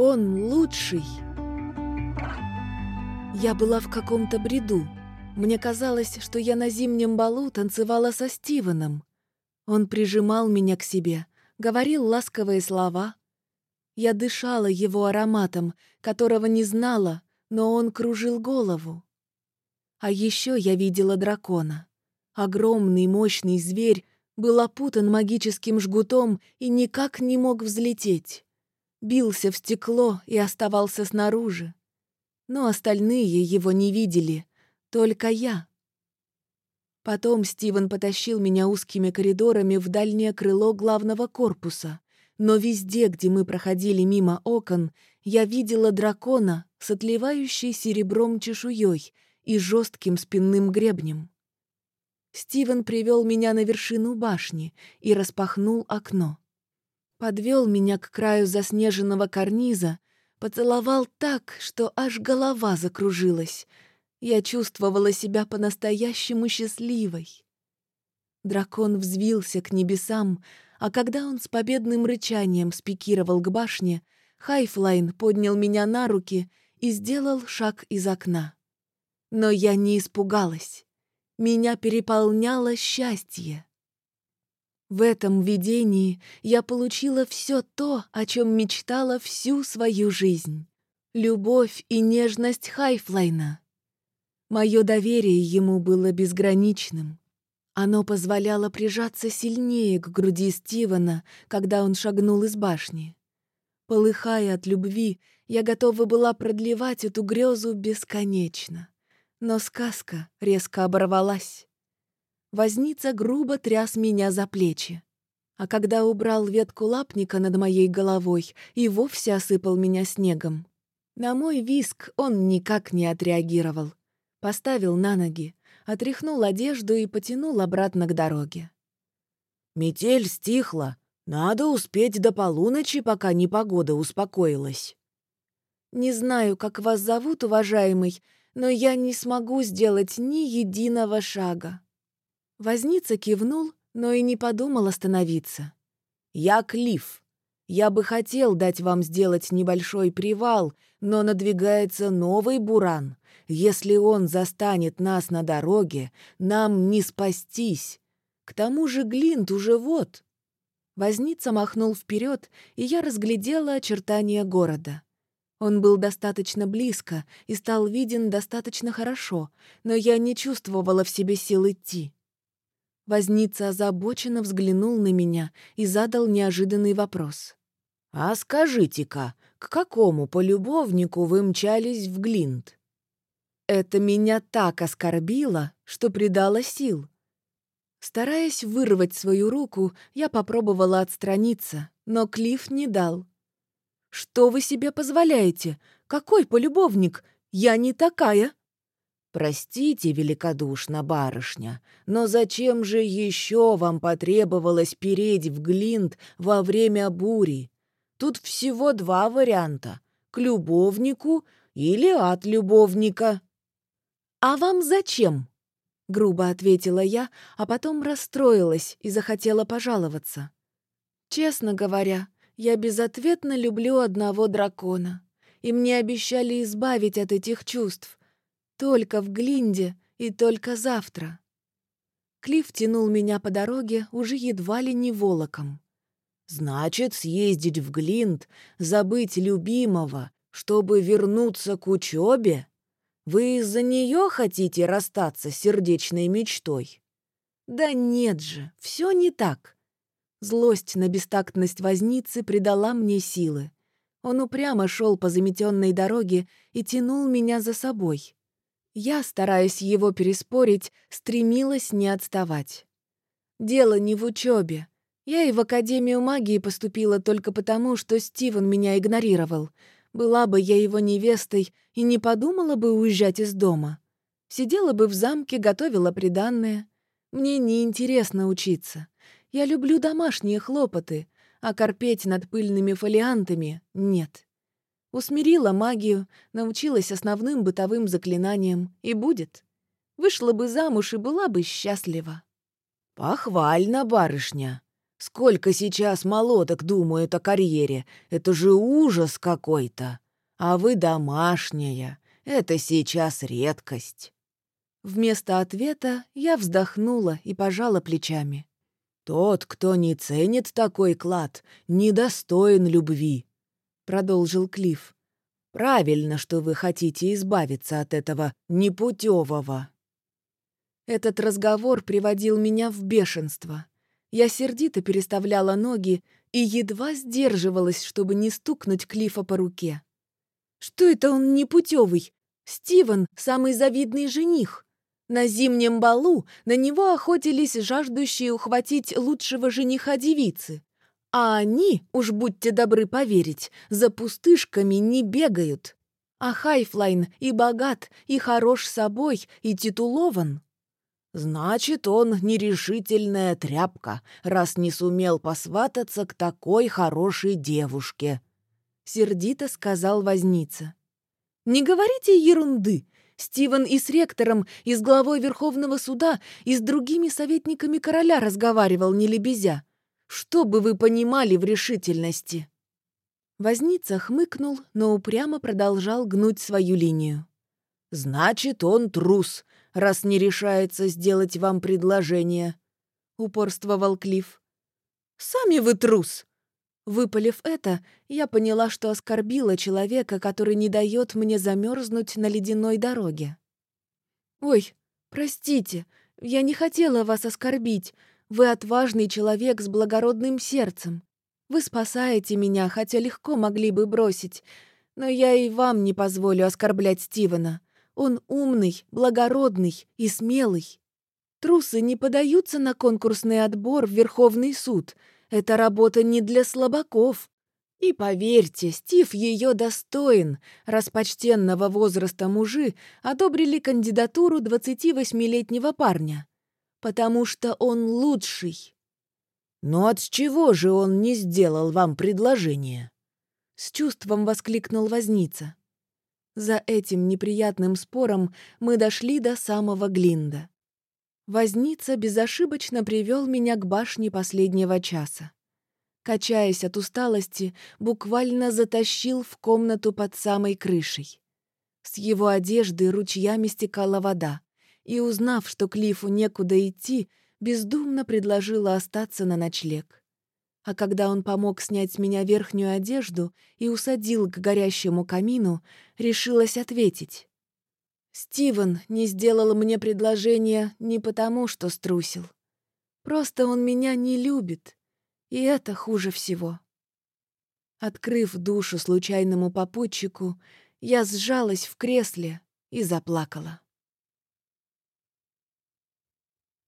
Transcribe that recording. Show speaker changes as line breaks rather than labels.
Он лучший. Я была в каком-то бреду. Мне казалось, что я на зимнем балу танцевала со Стивеном. Он прижимал меня к себе, говорил ласковые слова. Я дышала его ароматом, которого не знала, но он кружил голову. А еще я видела дракона. Огромный мощный зверь был опутан магическим жгутом и никак не мог взлететь. Бился в стекло и оставался снаружи. Но остальные его не видели, только я. Потом Стивен потащил меня узкими коридорами в дальнее крыло главного корпуса, но везде, где мы проходили мимо окон, я видела дракона с отливающей серебром чешуей и жестким спинным гребнем. Стивен привел меня на вершину башни и распахнул окно. Подвел меня к краю заснеженного карниза, поцеловал так, что аж голова закружилась. Я чувствовала себя по-настоящему счастливой. Дракон взвился к небесам, а когда он с победным рычанием спикировал к башне, Хайфлайн поднял меня на руки и сделал шаг из окна. Но я не испугалась. Меня переполняло счастье. В этом видении я получила все то, о чем мечтала всю свою жизнь. Любовь и нежность Хайфлайна. Мое доверие ему было безграничным. Оно позволяло прижаться сильнее к груди Стивена, когда он шагнул из башни. Полыхая от любви, я готова была продлевать эту грезу бесконечно. Но сказка резко оборвалась. Возница грубо тряс меня за плечи. А когда убрал ветку лапника над моей головой и вовсе осыпал меня снегом, на мой виск он никак не отреагировал. Поставил на ноги, отряхнул одежду и потянул обратно к дороге.
«Метель стихла. Надо успеть до полуночи, пока непогода успокоилась».
«Не знаю, как вас зовут, уважаемый, но я не смогу сделать ни единого шага». Возница кивнул, но и не подумал остановиться. «Я Клифф. Я бы хотел дать вам сделать небольшой привал, но надвигается новый буран. Если он застанет нас на дороге, нам не спастись. К тому же Глинт уже вот». Возница махнул вперед, и я разглядела очертания города. Он был достаточно близко и стал виден достаточно хорошо, но я не чувствовала в себе сил идти. Возница озабоченно взглянул на меня и задал неожиданный вопрос.
«А скажите-ка, к какому полюбовнику вы мчались в Глинт?»
Это меня так оскорбило, что придало сил. Стараясь вырвать свою руку, я попробовала отстраниться, но Клифф не дал. «Что вы себе позволяете? Какой полюбовник? Я не такая!»
«Простите, великодушно, барышня, но зачем же еще вам потребовалось переть в Глинт во время бури? Тут всего два варианта — к любовнику или от любовника».
«А вам зачем?» — грубо ответила я, а потом расстроилась и захотела пожаловаться. «Честно говоря, я безответно люблю одного дракона, и мне обещали избавить от этих чувств. Только в Глинде и только завтра. Клифф тянул меня по дороге уже едва ли не волоком.
«Значит, съездить в Глинд, забыть любимого, чтобы вернуться к учебе? Вы из-за нее хотите расстаться с сердечной мечтой?»
«Да нет же, все не так. Злость на бестактность возницы придала мне силы. Он упрямо шел по заметенной дороге и тянул меня за собой. Я, стараясь его переспорить, стремилась не отставать. Дело не в учебе. Я и в Академию магии поступила только потому, что Стивен меня игнорировал. Была бы я его невестой и не подумала бы уезжать из дома. Сидела бы в замке, готовила приданное. Мне неинтересно учиться. Я люблю домашние хлопоты, а корпеть над пыльными фолиантами — нет. Усмирила магию, научилась основным бытовым заклинаниям, и будет. Вышла бы замуж и была бы счастлива.
«Похвально, барышня. Сколько сейчас молодок думают о карьере. Это же ужас какой-то. А вы домашняя. Это сейчас редкость».
Вместо ответа я вздохнула и пожала плечами.
«Тот, кто не ценит такой клад, недостоин любви», — продолжил Клифф. «Правильно, что вы хотите избавиться от этого непутевого».
Этот разговор приводил меня в бешенство. Я сердито переставляла ноги и едва сдерживалась, чтобы не стукнуть Клифа по руке. Что это он непутевый? Стивен — самый завидный жених. На зимнем балу на него охотились жаждущие ухватить лучшего жениха девицы. А они, уж будьте добры поверить, за пустышками не бегают. А Хайфлайн и богат, и хорош собой, и титулован.
Значит, он нерешительная тряпка, раз не сумел посвататься к такой хорошей девушке.
Сердито сказал возница. «Не говорите ерунды!» Стивен и с ректором, и с главой Верховного суда, и с другими советниками короля разговаривал, не лебезя. Что бы вы понимали в решительности?» Возница хмыкнул, но упрямо продолжал гнуть свою линию.
«Значит, он трус, раз не решается сделать вам предложение», — упорствовал Клифф.
«Сами вы трус!» Выпалив это, я поняла, что оскорбила человека, который не дает мне замерзнуть на ледяной дороге. «Ой, простите, я не хотела вас оскорбить. Вы отважный человек с благородным сердцем. Вы спасаете меня, хотя легко могли бы бросить. Но я и вам не позволю оскорблять Стивена. Он умный, благородный и смелый. Трусы не подаются на конкурсный отбор в Верховный суд — это работа не для слабаков. И поверьте, Стив ее достоин, раз почтенного возраста мужи одобрили кандидатуру 28-летнего парня. Потому что он лучший.
«Но от чего же он не сделал вам предложение?»
С чувством воскликнул возница. За этим неприятным спором мы дошли до самого Глинда. Возница безошибочно привел меня к башне последнего часа. Качаясь от усталости, буквально затащил в комнату под самой крышей. С его одежды ручьями стекала вода, и, узнав, что Клифу некуда идти, бездумно предложила остаться на ночлег. А когда он помог снять с меня верхнюю одежду и усадил к горящему камину, решилась ответить. Стивен не сделал мне предложение не потому, что струсил. Просто он меня не любит, и это хуже всего. Открыв душу случайному попутчику, я сжалась в кресле и заплакала.